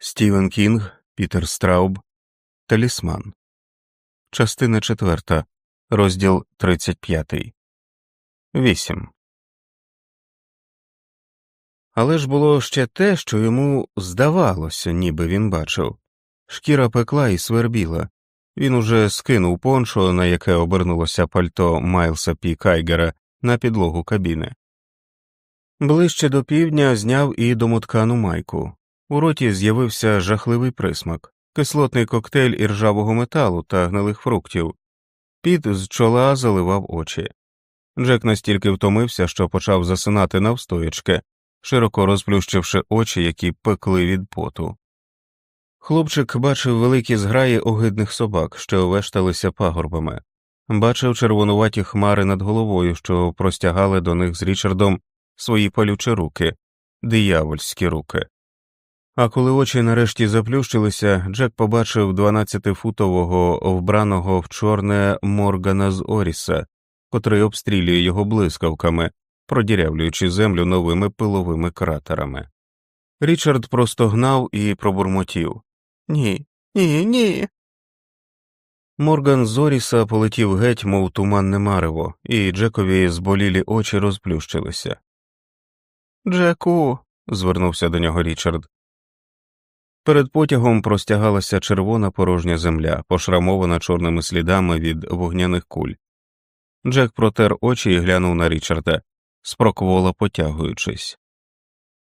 Стівен Кінг, Пітер Страуб, Талісман. Частина четверта, розділ тридцять п'ятий. Вісім. Але ж було ще те, що йому здавалося, ніби він бачив. Шкіра пекла і свербіла. Він уже скинув поншо, на яке обернулося пальто Майлса Пі Кайгера, на підлогу кабіни. Ближче до півдня зняв і домоткану майку. У роті з'явився жахливий присмак, кислотний коктейль іржавого металу та гнилих фруктів. Піт з чола заливав очі. Джек настільки втомився, що почав засинати навстоячки, широко розплющивши очі, які пекли від поту. Хлопчик бачив великі зграї огидних собак, що вешталися пагорбами, бачив червонуваті хмари над головою, що простягали до них з Річардом свої палючі руки, диявольські руки. А коли очі нарешті заплющилися, Джек побачив дванадцятифутового вбраного в чорне Моргана з Оріса, котрий обстрілює його блискавками, продірявлюючи землю новими пиловими кратерами. Річард просто гнав і пробурмотів Ні, ні, ні. Морган з Оріса полетів геть, мов туманне марево, і Джекові зболілі очі розплющилися. Джеку. звернувся до нього Річард. Перед потягом простягалася червона порожня земля, пошрамована чорними слідами від вогняних куль. Джек протер очі і глянув на Річарда, спроквола потягуючись.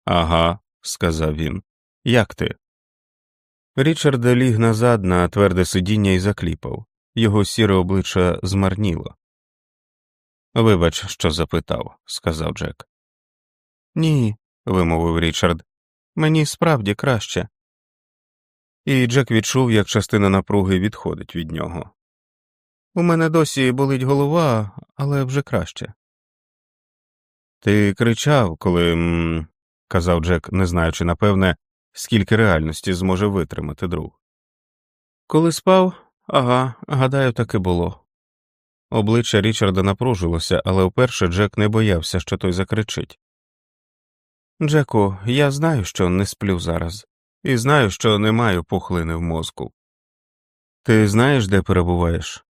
Ага, сказав він. Як ти? Річард ліг назад на тверде сидіння і закліпав. Його сіре обличчя змарніло. Вибач, що запитав, сказав Джек. Ні, вимовив Річард. Мені справді краще і Джек відчув, як частина напруги відходить від нього. У мене досі болить голова, але вже краще. Ти кричав, коли. Казав Джек, не знаючи напевне, скільки реальності зможе витримати друг. Коли спав, ага, гадаю, так і було. Обличчя Річарда напружилося, але вперше Джек не боявся, що той закричить. Джеку, я знаю, що не сплю зараз і знаю, що не маю пухлини в мозку. Ти знаєш, де перебуваєш?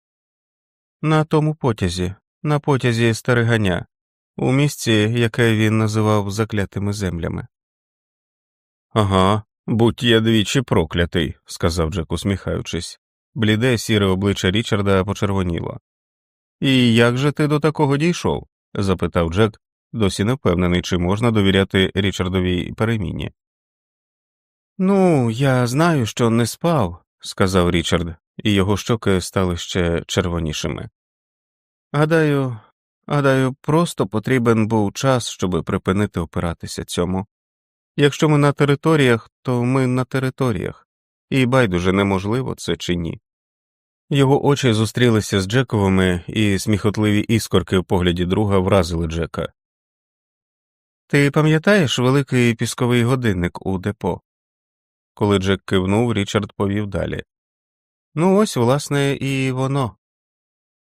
На тому потязі, на потязі стереганя, у місці, яке він називав заклятими землями. Ага, будь я двічі проклятий, сказав Джек, усміхаючись. Бліде сіре обличчя Річарда почервоніло. І як же ти до такого дійшов? запитав Джек, досі не впевнений, чи можна довіряти Річардовій переміні. Ну, я знаю, що не спав, сказав Річард, і його щоки стали ще червонішими. Гадаю, гадаю, просто потрібен був час, щоб припинити опиратися цьому. Якщо ми на територіях, то ми на територіях, і байдуже неможливо це чи ні. Його очі зустрілися з Джековими, і сміхотливі іскорки в погляді друга вразили Джека. Ти пам'ятаєш великий пісковий годинник у депо? Коли Джек кивнув, Річард повів далі. Ну, ось, власне, і воно.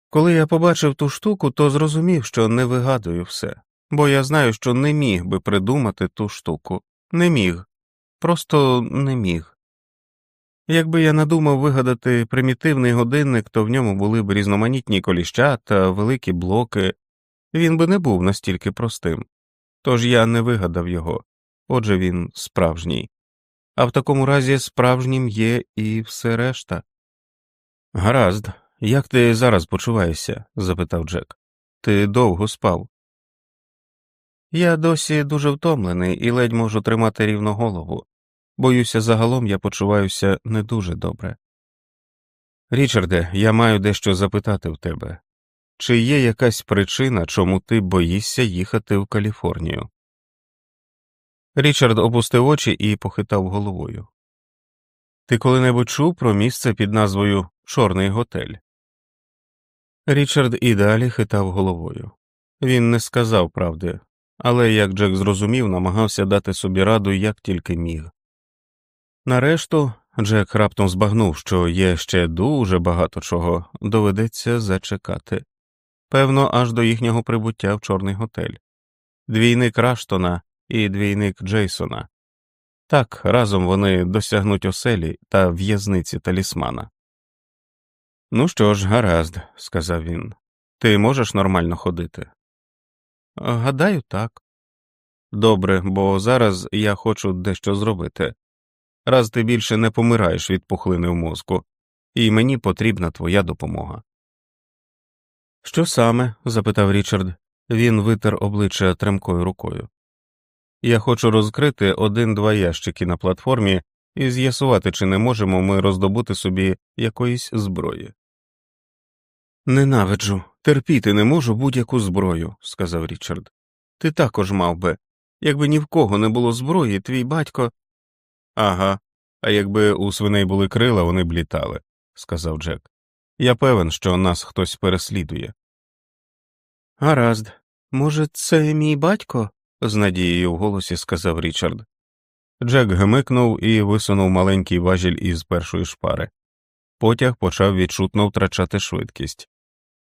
Коли я побачив ту штуку, то зрозумів, що не вигадую все, бо я знаю, що не міг би придумати ту штуку, не міг, просто не міг. Якби я надумав вигадати примітивний годинник, то в ньому були б різноманітні коліща та великі блоки, він би не був настільки простим. Тож я не вигадав його, отже він справжній а в такому разі справжнім є і все решта. Гаразд, як ти зараз почуваєшся? запитав Джек. Ти довго спав. Я досі дуже втомлений і ледь можу тримати рівно голову. Боюся, загалом я почуваюся не дуже добре. Річарде, я маю дещо запитати в тебе чи є якась причина, чому ти боїшся їхати в Каліфорнію? Річард опустив очі і похитав головою. Ти коли-небудь чув про місце під назвою Чорний готель? Річард і далі хитав головою. Він не сказав правди, але, як Джек зрозумів, намагався дати собі раду як тільки міг. Нарешту Джек раптом збагнув, що є ще дуже багато чого доведеться зачекати певно, аж до їхнього прибуття в Чорний готель. Двійник Раштона і двійник Джейсона. Так, разом вони досягнуть оселі та в'язниці талісмана. Ну що ж, гаразд, сказав він, ти можеш нормально ходити? Гадаю, так. Добре, бо зараз я хочу дещо зробити. Раз ти більше не помираєш від пухлини в мозку, і мені потрібна твоя допомога. Що саме? запитав Річард. Він витер обличчя тремкою рукою. Я хочу розкрити один-два ящики на платформі і з'ясувати, чи не можемо ми роздобути собі якоїсь зброї. Ненавиджу, терпіти не можу будь-яку зброю, сказав Річард. Ти також мав би. Якби ні в кого не було зброї, твій батько. Ага, а якби у свиней були крила, вони б літали, сказав Джек. Я певен, що нас хтось переслідує. Гаразд, може, це мій батько? З надією в голосі сказав Річард. Джек гмикнув і висунув маленький важіль із першої шпари. Потяг почав відчутно втрачати швидкість.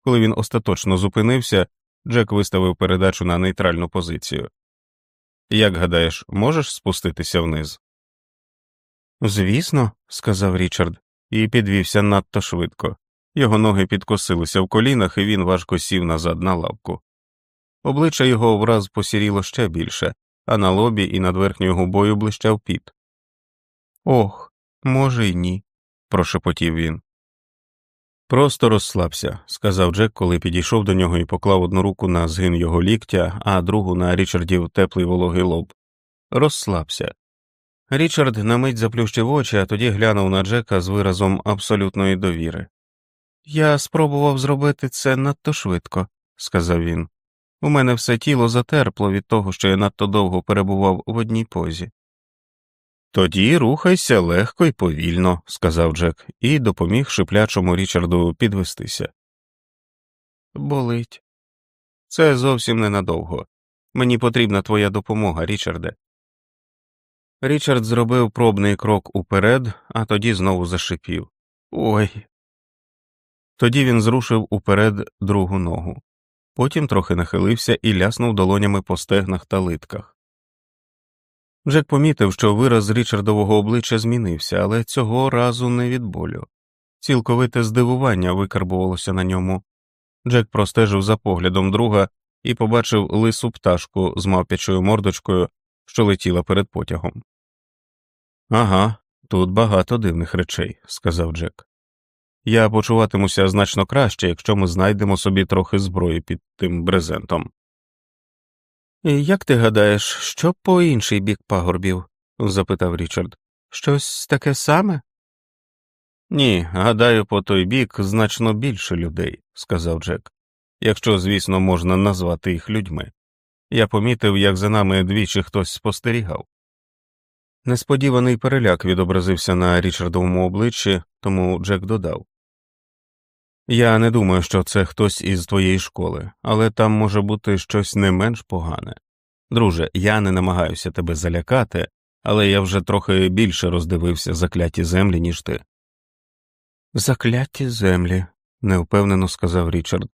Коли він остаточно зупинився, Джек виставив передачу на нейтральну позицію. Як гадаєш, можеш спуститися вниз? Звісно, сказав Річард, і підвівся надто швидко. Його ноги підкосилися в колінах, і він важко сів назад на лавку. Обличчя його враз посіріло ще більше, а на лобі і над верхньою губою блищав піт. Ох, може, й ні, прошепотів він. Просто розслабся, сказав Джек, коли підійшов до нього і поклав одну руку на згин його ліктя, а другу на Річардів теплий вологий лоб. Розслабся. Річард на мить заплющив очі, а тоді глянув на Джека з виразом абсолютної довіри. Я спробував зробити це надто швидко, сказав він. У мене все тіло затерпло від того, що я надто довго перебував в одній позі. Тоді рухайся легко і повільно, сказав Джек, і допоміг шиплячому Річарду підвестися. Болить. Це зовсім ненадовго. Мені потрібна твоя допомога, Річарде. Річард зробив пробний крок уперед, а тоді знову зашипів. Ой. Тоді він зрушив уперед другу ногу, потім трохи нахилився і ляснув долонями по стегнах та литках. Джек помітив, що вираз Річардового обличчя змінився, але цього разу не від болю. Цілковите здивування викарбувалося на ньому. Джек простежив за поглядом друга і побачив лису пташку з мавпячою мордочкою, що летіла перед потягом. Ага, тут багато дивних речей, сказав Джек. Я почуватимуся значно краще, якщо ми знайдемо собі трохи зброї під тим брезентом. Як ти гадаєш, що по інший бік пагорбів? запитав Річард. Щось таке саме? Ні, гадаю, по той бік значно більше людей, сказав Джек, якщо, звісно, можна назвати їх людьми. Я помітив, як за нами двічі хтось спостерігав. Несподіваний переляк відобразився на Річардовому обличчі, тому Джек додав Я не думаю, що це хтось із твоєї школи, але там може бути щось не менш погане. Друже, я не намагаюся тебе залякати, але я вже трохи більше роздивився закляті землі, ніж ти. Закляті землі, невпевнено сказав Річард.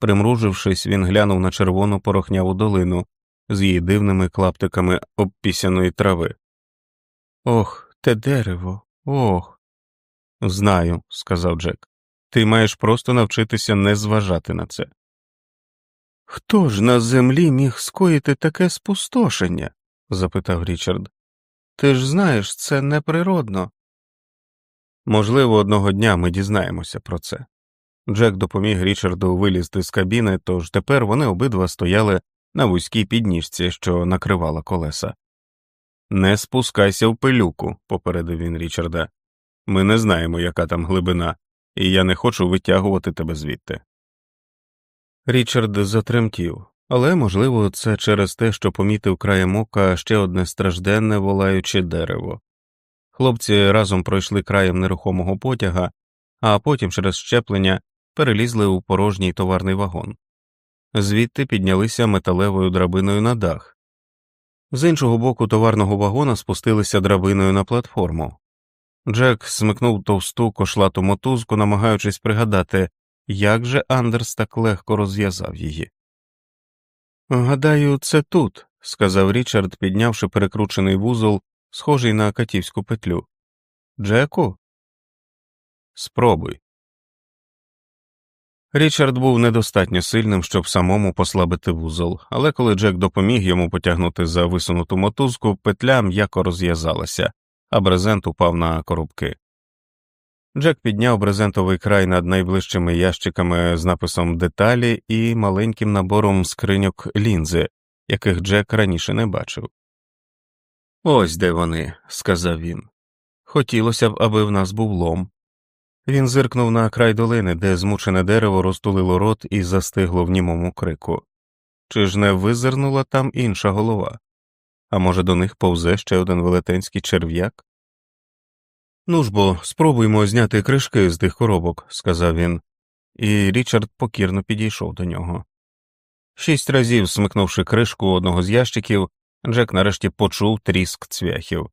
Примружившись, він глянув на червону порохняву долину з її дивними клаптиками обпісяної трави. Ох, те дерево, ох. Знаю, сказав Джек. Ти маєш просто навчитися не зважати на це. Хто ж на землі міг скоїти таке спустошення? запитав Річард. Ти ж знаєш, це неприродно. Можливо, одного дня ми дізнаємося про це. Джек допоміг Річарду вилізти з кабіни, тож тепер вони обидва стояли на вузькій підніжці, що накривала колеса. Не спускайся в пилюку, попередив він Річарда. Ми не знаємо, яка там глибина, і я не хочу витягувати тебе звідти. Річард затремтів, але, можливо, це через те, що помітив краєм ока ще одне стражденне волаюче дерево. Хлопці разом пройшли краєм нерухомого потяга, а потім через щеплення перелізли у порожній товарний вагон. Звідти піднялися металевою драбиною на дах. З іншого боку товарного вагона спустилися драбиною на платформу. Джек смикнув товсту кошлату мотузку, намагаючись пригадати, як же Андерс так легко розв'язав її. Гадаю, це тут, сказав Річард, піднявши перекручений вузол схожий на катівську петлю. Джеку? Спробуй. Річард був недостатньо сильним, щоб самому послабити вузол, але коли Джек допоміг йому потягнути за висунуту мотузку, петля м'яко розв'язалася, а брезент упав на коробки. Джек підняв брезентовий край над найближчими ящиками з написом деталі і маленьким набором скриньок лінзи, яких Джек раніше не бачив. Ось де вони, сказав він. Хотілося б, аби в нас був лом. Він зиркнув на край долини, де змучене дерево розтулило рот і застигло в німому крику. Чи ж не визирнула там інша голова? А може, до них повзе ще один велетенський черв'як? Ну ж бо, спробуймо зняти кришки з тих коробок, сказав він, і Річард покірно підійшов до нього. Шість разів смикнувши кришку одного з ящиків, Джек нарешті почув тріск цвяхів.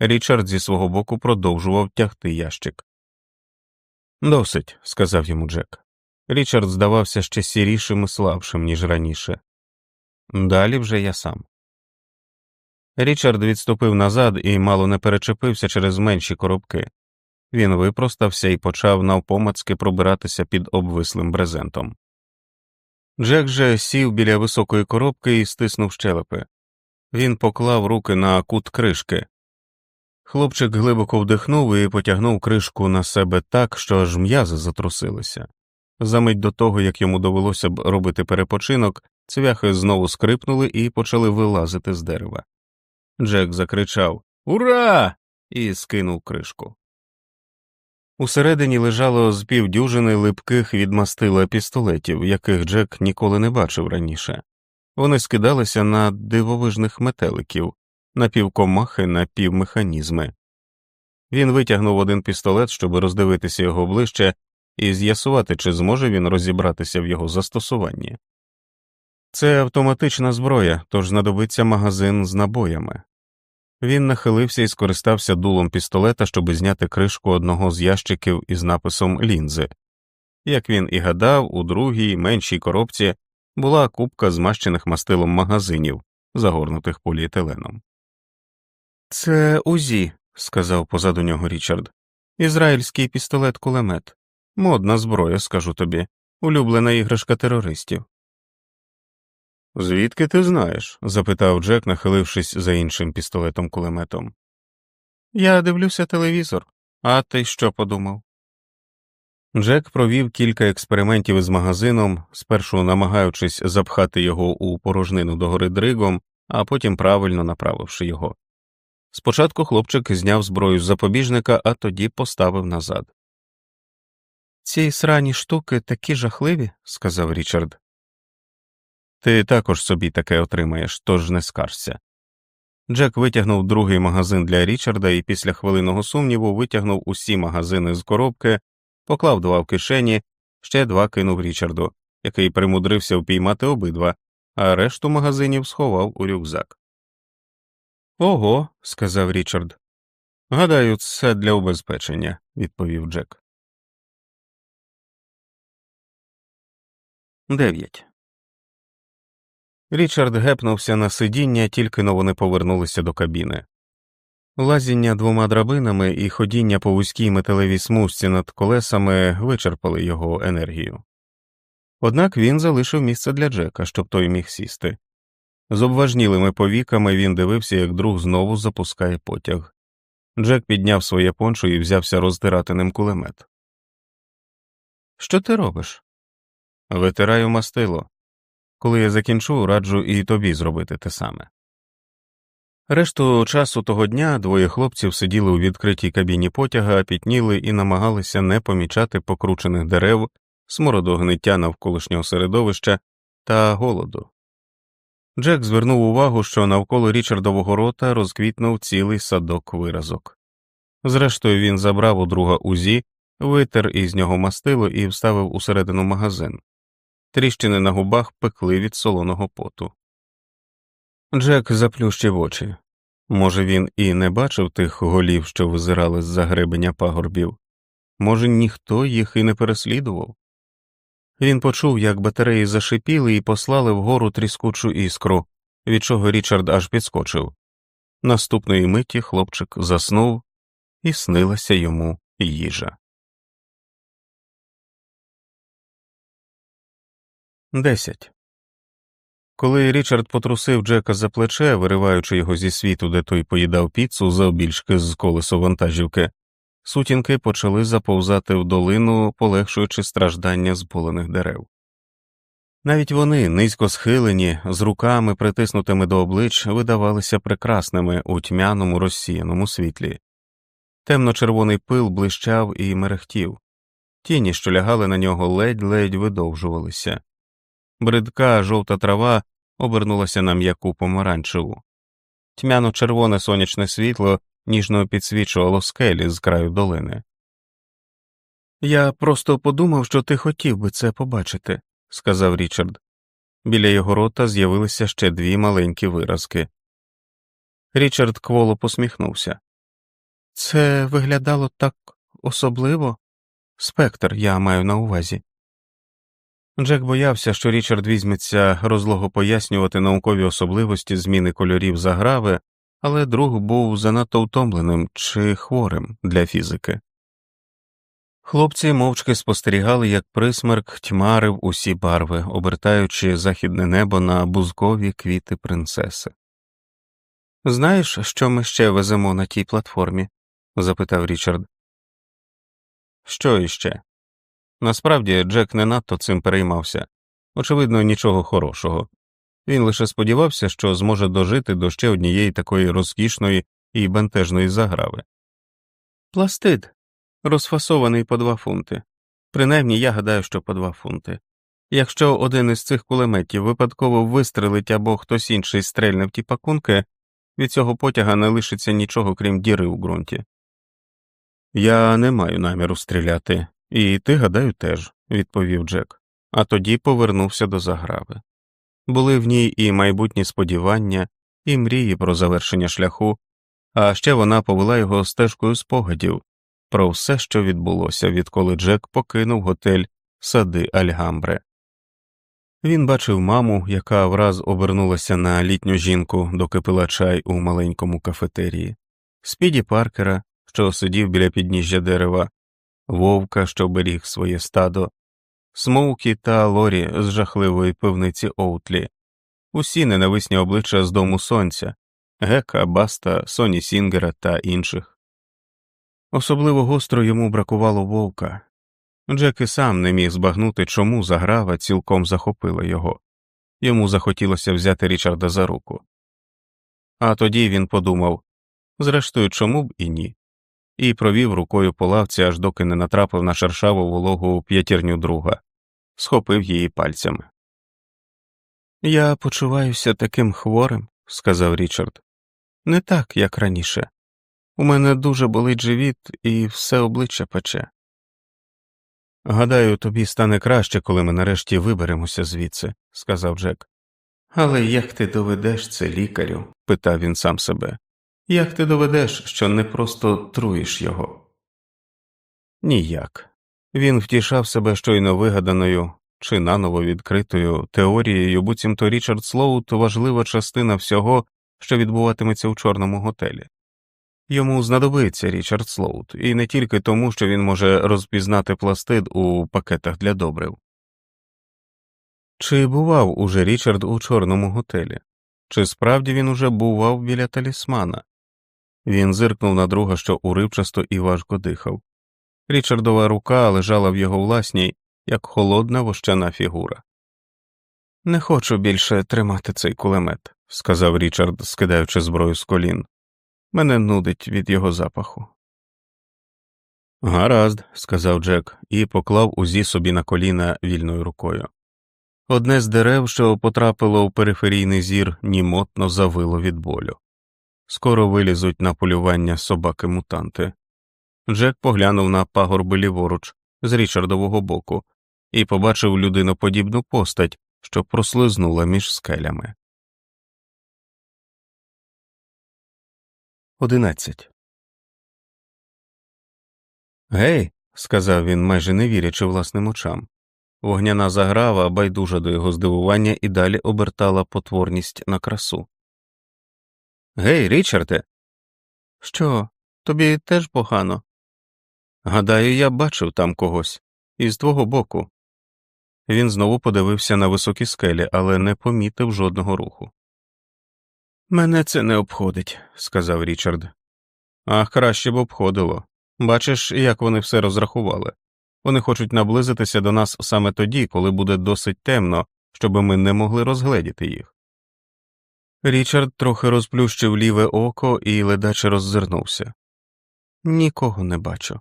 Річард зі свого боку продовжував тягти ящик. Досить, сказав йому Джек. Річард здавався ще сірішим і слабшим, ніж раніше. Далі вже я сам. Річард відступив назад і мало не перечепився через менші коробки. Він випростався і почав навпомацки пробиратися під обвислим брезентом. Джек же сів біля високої коробки і стиснув щелепи. Він поклав руки на кут кришки. Хлопчик глибоко вдихнув і потягнув кришку на себе так, що аж м'язи затрусилися. Замить до того, як йому довелося б робити перепочинок, цвяхи знову скрипнули і почали вилазити з дерева. Джек закричав Ура! і скинув кришку. Усередині лежало з півдюжини липких від мастила пістолетів, яких Джек ніколи не бачив раніше. Вони скидалися на дивовижних метеликів, напівкомахи, напівмеханізми. Він витягнув один пістолет, щоб роздивитися його ближче і з'ясувати, чи зможе він розібратися в його застосуванні. Це автоматична зброя, тож знадобиться магазин з набоями. Він нахилився і скористався дулом пістолета, щоб зняти кришку одного з ящиків із написом лінзи. Як він і гадав, у другій меншій коробці була купка змащених мастилом магазинів, загорнутих поліетиленом. Це УЗІ, сказав позаду нього Річард. Ізраїльський пістолет кулемет. Модна зброя, скажу тобі, улюблена іграшка терористів. Звідки ти знаєш? запитав Джек, нахилившись за іншим пістолетом кулеметом. Я дивлюся телевізор, а ти що подумав? Джек провів кілька експериментів із магазином, спершу намагаючись запхати його у порожнину догори дригом, а потім правильно направивши його. Спочатку хлопчик зняв зброю з запобіжника, а тоді поставив назад. Ці срані штуки такі жахливі, сказав Річард. Ти також собі таке отримаєш, тож не скаржся. Джек витягнув другий магазин для Річарда і після хвилинного сумніву витягнув усі магазини з коробки, поклав два в кишені, ще два кинув Річарду, який примудрився впіймати обидва, а решту магазинів сховав у рюкзак. Ого, сказав Річард. Гадаю, це для убезпечення, відповів Джек. 9. Річард гепнувся на сидіння, тільки но вони повернулися до кабіни. Лазіння двома драбинами і ходіння по вузькій металевій смужці над колесами вичерпали його енергію. Однак він залишив місце для Джека, щоб той міг сісти. З обважнілими повіками він дивився, як друг знову запускає потяг. Джек підняв своє пончо і взявся роздирати ним кулемет. Що ти робиш? Витираю мастило. Коли я закінчу, раджу і тобі зробити те саме. Решту часу того дня двоє хлопців сиділи у відкритій кабіні потяга, пітніли і намагалися не помічати покручених дерев, смороду гниття навколишнього середовища та голоду. Джек звернув увагу, що навколо Річардового рота розквітнув цілий садок виразок. Зрештою, він забрав у друга узі, витер із нього мастило і вставив усередину магазин. Тріщини на губах пекли від солоного поту. Джек заплющив очі. Може, він і не бачив тих голів, що визирали з за гребеня пагорбів, може, ніхто їх і не переслідував. Він почув, як батареї зашипіли і послали вгору тріскучу іскру, від чого Річард аж підскочив. Наступної миті хлопчик заснув і снилася йому їжа. Десять. Коли Річард потрусив Джека за плече, вириваючи його зі світу, де той поїдав піцу завбільшки з колесо вантажівки, сутінки почали заповзати в долину, полегшуючи страждання зболених дерев. Навіть вони, низько схилені, з руками, притиснутими до облич, видавалися прекрасними у тьмяному розсіяному світлі. Темно червоний пил блищав і мерехтів, тіні, що лягали на нього, ледь-ледь видовжувалися. Бридка жовта трава обернулася на м'яку помаранчеву. Тьмяно червоне сонячне світло ніжно підсвічувало скелі з краю долини. Я просто подумав, що ти хотів би це побачити, сказав Річард. Біля його рота з'явилися ще дві маленькі виразки. Річард кволо посміхнувся. Це виглядало так особливо. Спектр я маю на увазі. Джек боявся, що Річард візьметься розлого пояснювати наукові особливості зміни кольорів заграви, але друг був занадто втомленим чи хворим для фізики. Хлопці мовчки спостерігали, як присмерк тьмарив усі барви, обертаючи західне небо на бузкові квіти принцеси. Знаєш, що ми ще веземо на тій платформі? запитав Річард. Що іще? Насправді Джек не надто цим переймався очевидно, нічого хорошого. Він лише сподівався, що зможе дожити до ще однієї такої розкішної і бентежної заграви. Пластид розфасований по два фунти. Принаймні я гадаю, що по два фунти. Якщо один із цих кулеметів випадково вистрелить або хтось інший стрельне в ті пакунки, від цього потяга не лишиться нічого крім діри у ґрунті. Я не маю наміру стріляти, і ти, гадаю, теж, відповів Джек, а тоді повернувся до заграви. Були в ній і майбутні сподівання, і мрії про завершення шляху, а ще вона повела його стежкою спогадів про все, що відбулося, відколи Джек покинув готель сади Альгамбре. Він бачив маму, яка враз обернулася на літню жінку, доки пила чай у маленькому кафетерії, спіді Паркера, що сидів біля підніжжя дерева, вовка, що беріг своє стадо, Смоукі та Лорі з жахливої пивниці Оутлі, усі ненависні обличчя з дому сонця, Гека, Баста, Соні Сінгера та інших. Особливо гостро йому бракувало вовка. Джек і сам не міг збагнути, чому заграва цілком захопила його, йому захотілося взяти Річарда за руку. А тоді він подумав зрештою, чому б і ні і провів рукою по лавці, аж доки не натрапив на шершаву вологу п'ятірню друга, схопив її пальцями. Я почуваюся таким хворим, сказав Річард, не так, як раніше. У мене дуже болить живіт і все обличчя пече. Гадаю, тобі стане краще, коли ми нарешті виберемося звідси, сказав Джек. Але як ти доведеш це лікарю? питав він сам себе. Як ти доведеш, що не просто труїш його? Ніяк. Він втішав себе щойно вигаданою чи наново відкритою теорією, буцімто Річард Слоут важлива частина всього, що відбуватиметься у чорному готелі. Йому знадобиться Річард Слоут, і не тільки тому, що він може розпізнати пластид у пакетах для добрив. Чи бував уже Річард у чорному готелі? Чи справді він уже бував біля талісмана? Він зиркнув на друга, що уривчасто і важко дихав. Річардова рука лежала в його власній, як холодна вощана фігура. Не хочу більше тримати цей кулемет, сказав Річард, скидаючи зброю з колін. Мене нудить від його запаху. Гаразд, сказав Джек і поклав узі собі на коліна вільною рукою. Одне з дерев, що потрапило у периферійний зір, німотно завило від болю. Скоро вилізуть на полювання собаки мутанти. Джек поглянув на пагорби ліворуч з Річардового боку і побачив людиноподібну постать, що прослизнула між скелями. Одинадцять. Гей. сказав він, майже не вірячи власним очам. Вогняна заграва, байдужа до його здивування, і далі обертала потворність на красу. Гей, Річарде. Що, тобі теж погано? Гадаю, я бачив там когось із твого боку. Він знову подивився на високі скелі, але не помітив жодного руху. Мене це не обходить, сказав Річард. Ах, краще б обходило. Бачиш, як вони все розрахували. Вони хочуть наблизитися до нас саме тоді, коли буде досить темно, щоб ми не могли розгледіти їх. Річард трохи розплющив ліве око і ледаче роззирнувся. Нікого не бачу.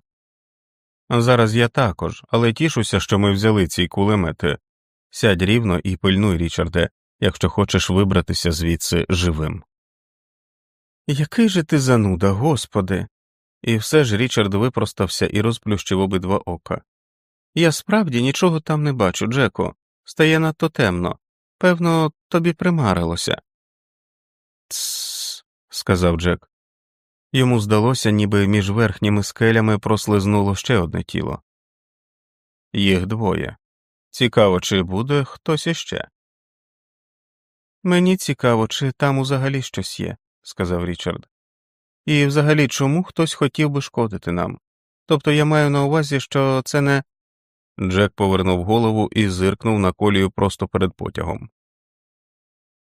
Зараз я також, але тішуся, що ми взяли ці кулемети. Сядь рівно і пильнуй, Річарде, якщо хочеш вибратися звідси живим. Який же ти зануда, господи. І все ж Річард випростався і розплющив обидва ока. Я справді нічого там не бачу, Джеко. Стає надто темно. Певно, тобі примарилося. Тссс, сказав Джек. Йому здалося, ніби між верхніми скелями прослизнуло ще одне тіло. Їх двоє. Цікаво, чи буде хтось іще. Мені цікаво, чи там взагалі щось є, сказав Річард. І взагалі чому хтось хотів би шкодити нам? Тобто я маю на увазі, що це не. Джек повернув голову і зиркнув на колію просто перед потягом.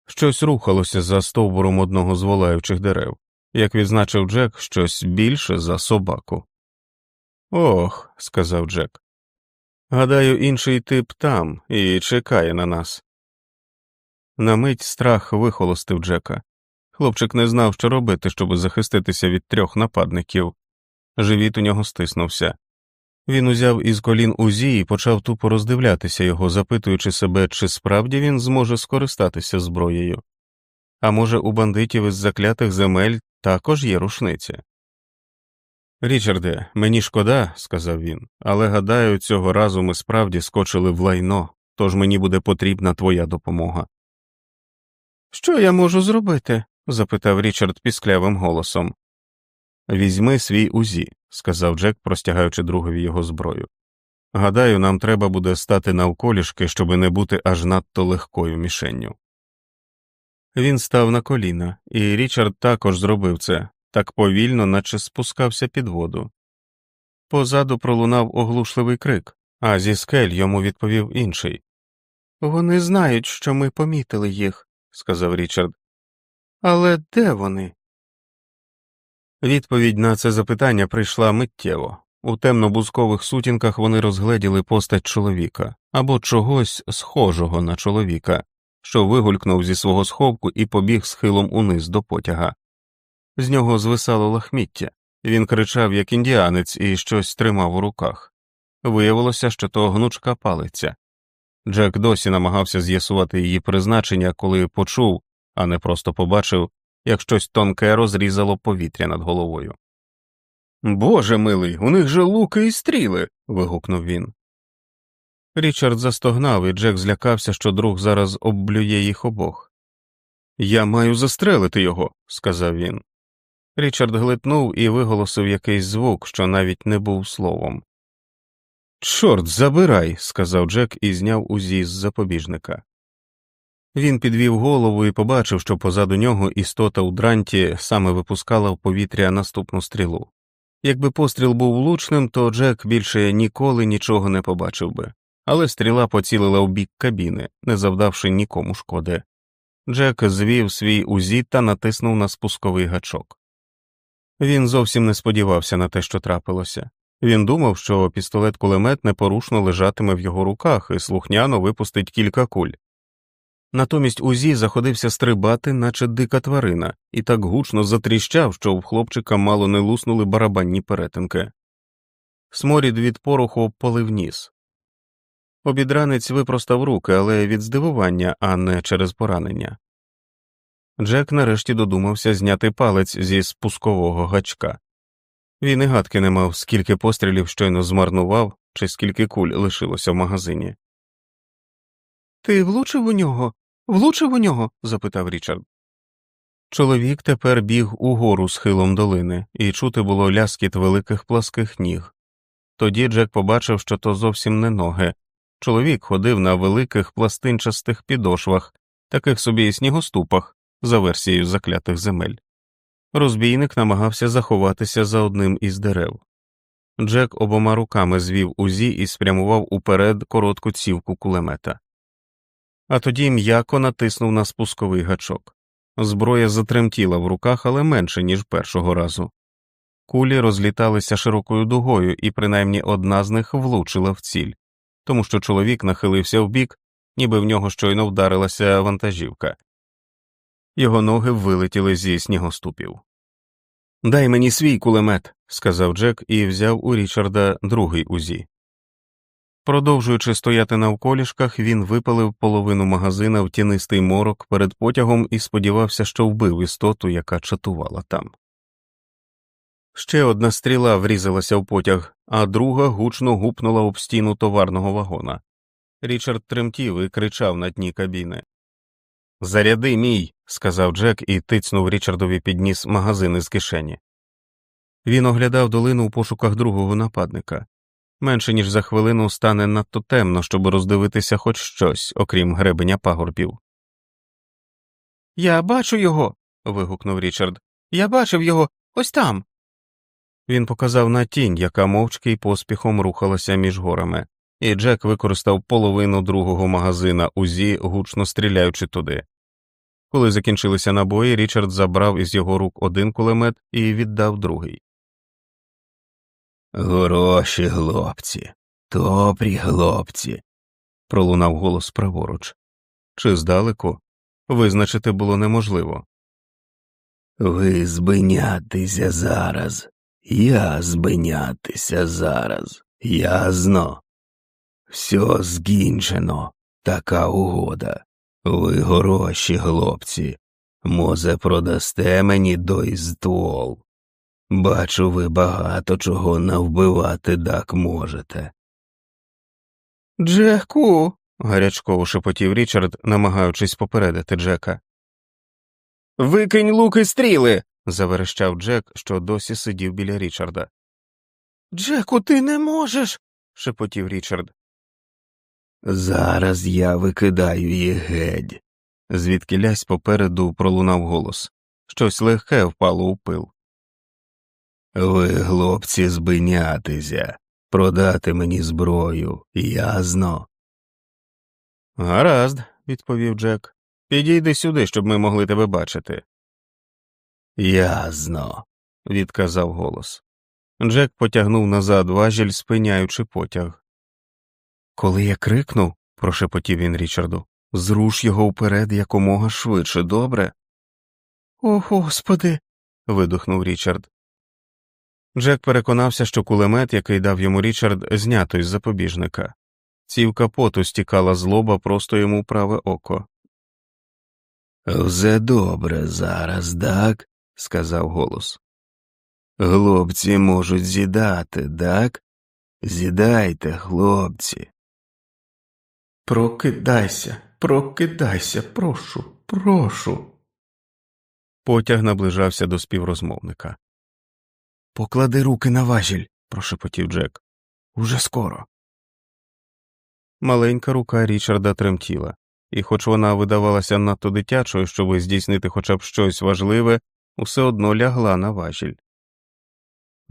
Щось рухалося за стовбуром одного з волаючих дерев, як відзначив Джек, щось більше за собаку. Ох, сказав Джек. Гадаю, інший тип там і чекає на нас. На мить страх вихолостив Джека. Хлопчик не знав, що робити, щоб захиститися від трьох нападників. Живіт у нього стиснувся. Він узяв із колін узі і почав тупо роздивлятися його, запитуючи себе, чи справді він зможе скористатися зброєю. А може, у бандитів із заклятих земель також є рушниці. Річарде, мені шкода, сказав він, але гадаю, цього разу ми справді скочили в лайно, тож мені буде потрібна твоя допомога. Що я можу зробити? запитав Річард пісклявим голосом. Візьми свій узі, сказав Джек, простягаючи другові його зброю. Гадаю, нам треба буде стати навколішки, щоб не бути аж надто легкою мішенню. Він став на коліна, і Річард також зробив це так повільно, наче спускався під воду. Позаду пролунав оглушливий крик, а зі скель йому відповів інший. Вони знають, що ми помітили їх, сказав Річард. Але де вони? Відповідь на це запитання прийшла миттєво. У темно-бузкових сутінках вони розгледіли постать чоловіка або чогось схожого на чоловіка, що вигулькнув зі свого сховку і побіг схилом униз до потяга. З нього звисало лахміття, він кричав, як індіанець, і щось тримав у руках. Виявилося, що то гнучка палиця. Джек досі намагався з'ясувати її призначення, коли почув, а не просто побачив, як щось тонке розрізало повітря над головою. Боже милий, у них же луки і стріли. вигукнув він. Річард застогнав, і Джек злякався, що друг зараз обблює їх обох. Я маю застрелити його, сказав він. Річард глитнув і виголосив якийсь звук, що навіть не був словом. Чорт, забирай, сказав Джек і зняв узі з запобіжника. Він підвів голову і побачив, що позаду нього істота у дранті саме випускала в повітря наступну стрілу. Якби постріл був влучним, то Джек більше ніколи нічого не побачив би, але стріла поцілила в бік кабіни, не завдавши нікому шкоди. Джек звів свій узі та натиснув на спусковий гачок. Він зовсім не сподівався на те, що трапилося. Він думав, що пістолет кулемет непорушно лежатиме в його руках і слухняно випустить кілька куль. Натомість Узі заходився стрибати, наче дика тварина, і так гучно затріщав, що в хлопчика мало не луснули барабанні перетинки. Сморід від пороху обпалив ніс. Обідранець випростав руки, але від здивування, а не через поранення. Джек нарешті додумався зняти палець зі спускового гачка. Він і гадки не мав, скільки пострілів щойно змарнував, чи скільки куль лишилося в магазині. Ти влучив у нього? Влучив у нього? запитав Річард. Чоловік тепер біг угору схилом долини, і чути було ляскіт великих пласких ніг. Тоді Джек побачив, що то зовсім не ноги. Чоловік ходив на великих пластинчастих підошвах, таких собі снігоступах, за версією заклятих земель. Розбійник намагався заховатися за одним із дерев. Джек обома руками звів узі і спрямував уперед коротку цівку кулемета. А тоді м'яко натиснув на спусковий гачок. Зброя затремтіла в руках, але менше, ніж першого разу. Кулі розліталися широкою дугою, і принаймні одна з них влучила в ціль, тому що чоловік нахилився вбік, ніби в нього щойно вдарилася вантажівка. Його ноги вилетіли зі снігоступів. Дай мені свій кулемет, сказав Джек і взяв у Річарда другий узі. Продовжуючи стояти навколішках, він випалив половину магазина в тінистий морок перед потягом і сподівався, що вбив істоту, яка чатувала там. Ще одна стріла врізалася в потяг, а друга гучно гупнула об стіну товарного вагона. Річард тремтів і кричав на дні кабіни. Заряди мій, сказав Джек і тицнув Річардові підніс магазин із кишені. Він оглядав долину у пошуках другого нападника. Менше ніж за хвилину стане надто темно, щоб роздивитися хоч щось, окрім гребеня пагорбів. Я бачу його. вигукнув Річард. Я бачив його ось там. Він показав на тінь, яка мовчки й поспіхом рухалася між горами, і Джек використав половину другого магазина узі, гучно стріляючи туди. Коли закінчилися набої, Річард забрав із його рук один кулемет і віддав другий. Гроші, хлопці, добрі хлопці, пролунав голос праворуч. Чи здалеку визначити було неможливо. Ви збинятися зараз, я збинятися зараз, ясно. Все згінчено, така угода. Ви гроші, хлопці, мозе продасте мені дой ствол. Бачу, ви багато чого навбивати так можете. Джеку. гарячково шепотів Річард, намагаючись попередити Джека. Викинь луки стріли. заверещав Джек, що досі сидів біля Річарда. Джеку, ти не можеш. шепотів Річард. Зараз я викидаю їх геть. Звідки лясь попереду пролунав голос. Щось легке впало у пил. Ви, хлопці, збинятися, продати мені зброю, язно. Гаразд, відповів Джек. Підійди сюди, щоб ми могли тебе бачити. Язно, відказав голос. Джек потягнув назад важіль, спиняючи потяг. Коли я крикну, прошепотів він Річарду, зруш його вперед якомога швидше, добре? О, господи. видухнув Річард. Джек переконався, що кулемет, який дав йому Річард, знято із запобіжника. Цівка поту стікала злоба просто йому в праве око. Все добре зараз, так? сказав голос. Хлопці можуть зідати, так? Зідайте, хлопці. Прокидайся, прокидайся, прошу, прошу. Потяг наближався до співрозмовника. Поклади руки на важіль, прошепотів Джек. Уже скоро. Маленька рука Річарда тремтіла, і, хоч вона видавалася надто дитячою, щоб здійснити хоча б щось важливе, усе одно лягла на важіль.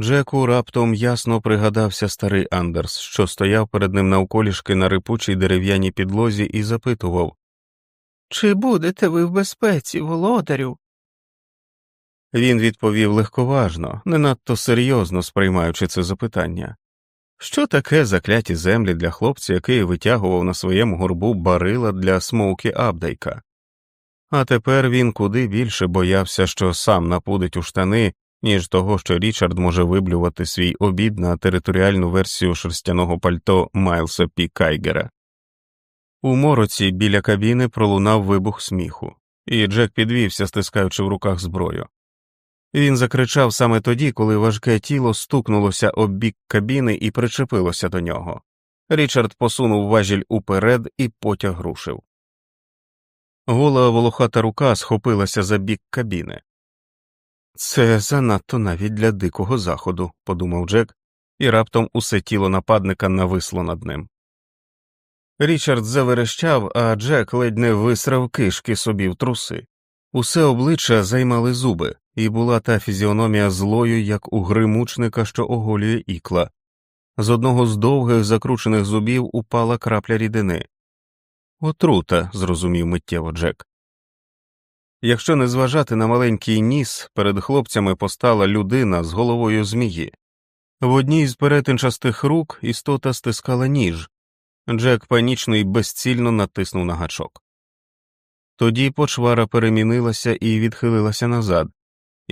Джеку раптом ясно пригадався старий Андерс, що стояв перед ним навколішки на рипучій дерев'яній підлозі, і запитував Чи будете ви в безпеці, володарю? Він відповів легковажно, не надто серйозно сприймаючи це запитання. Що таке закляті землі для хлопця, який витягував на своєму горбу барила для смоукі Абдайка? А тепер він куди більше боявся, що сам напудить у штани, ніж того, що Річард може виблювати свій обід на територіальну версію шерстяного пальто Майлса Пі Кайгера. У мороці біля кабіни пролунав вибух сміху, і Джек підвівся, стискаючи в руках зброю. Він закричав саме тоді, коли важке тіло стукнулося об бік кабіни і причепилося до нього. Річард посунув важіль уперед і потяг рушив. Гола волохата рука схопилася за бік кабіни. Це занадто навіть для дикого заходу, подумав Джек, і раптом усе тіло нападника нависло над ним. Річард заверещав, а Джек ледь не висрав кишки собі в труси. Усе обличчя займали зуби, і була та фізіономія злою, як у гримучника, що оголює ікла. З одного з довгих закручених зубів упала крапля рідини. Отрута, зрозумів миттєво Джек. Якщо не зважати на маленький ніс, перед хлопцями постала людина з головою змії. В одній з перетинчастих рук істота стискала ніж. Джек панічно і безцільно натиснув на гачок. Тоді почвара перемінилася і відхилилася назад,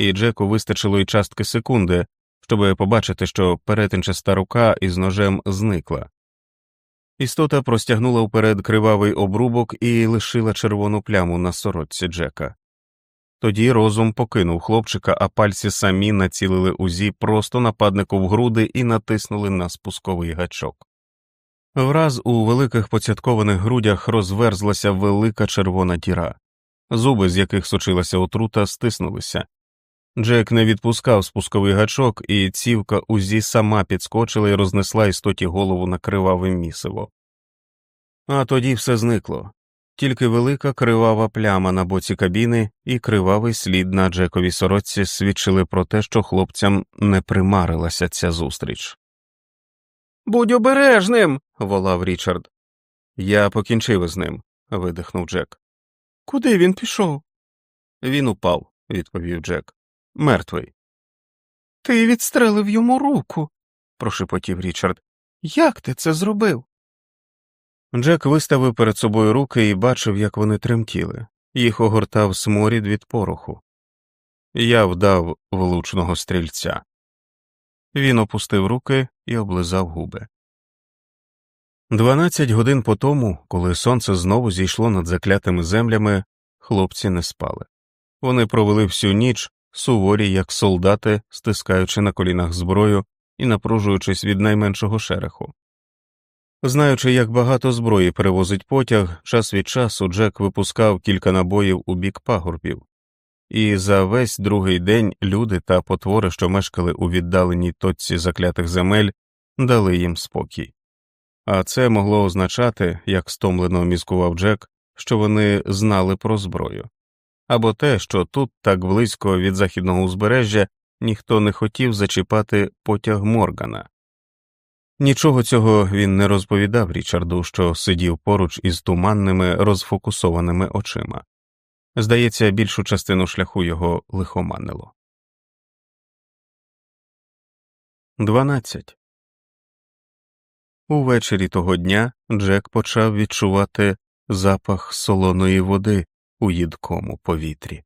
і Джеку вистачило й частки секунди, щоб побачити, що перетинчаста рука із ножем зникла. Істота простягнула вперед кривавий обрубок і лишила червону пляму на сорочці Джека. Тоді розум покинув хлопчика, а пальці самі націлили узі просто нападнику в груди і натиснули на спусковий гачок. Враз у великих поцяткованих грудях розверзлася велика червона діра, зуби, з яких сочилася отрута, стиснулися. Джек не відпускав спусковий гачок, і цівка узі сама підскочила і рознесла істоті голову на криваве місиво. А тоді все зникло тільки велика кривава пляма на боці кабіни і кривавий слід на Джековій сорочці свідчили про те, що хлопцям не примарилася ця зустріч. Будь обережним. волав Річард. Я покінчив із ним, видихнув Джек. Куди він пішов? Він упав, відповів Джек. Мертвий. Ти відстрелив йому руку, прошепотів Річард. Як ти це зробив? Джек виставив перед собою руки і бачив, як вони тремтіли, їх огортав сморід від пороху. Я вдав влучного стрільця. Він опустив руки і облизав губи. Дванадцять годин по тому, коли сонце знову зійшло над заклятими землями, хлопці не спали. Вони провели всю ніч, суворі, як солдати, стискаючи на колінах зброю і напружуючись від найменшого шереху. Знаючи, як багато зброї перевозить потяг, час від часу Джек випускав кілька набоїв у бік пагорбів, і за весь другий день люди та потвори, що мешкали у віддаленій точці заклятих земель, дали їм спокій. А це могло означати, як стомлено мізкував Джек, що вони знали про зброю, або те, що тут, так близько від західного узбережжя, ніхто не хотів зачіпати потяг Моргана. Нічого цього він не розповідав Річарду, що сидів поруч із туманними розфокусованими очима. Здається, більшу частину шляху його лихоманило. 12. Увечері того дня Джек почав відчувати запах солоної води у їдкому повітрі.